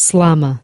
Slama.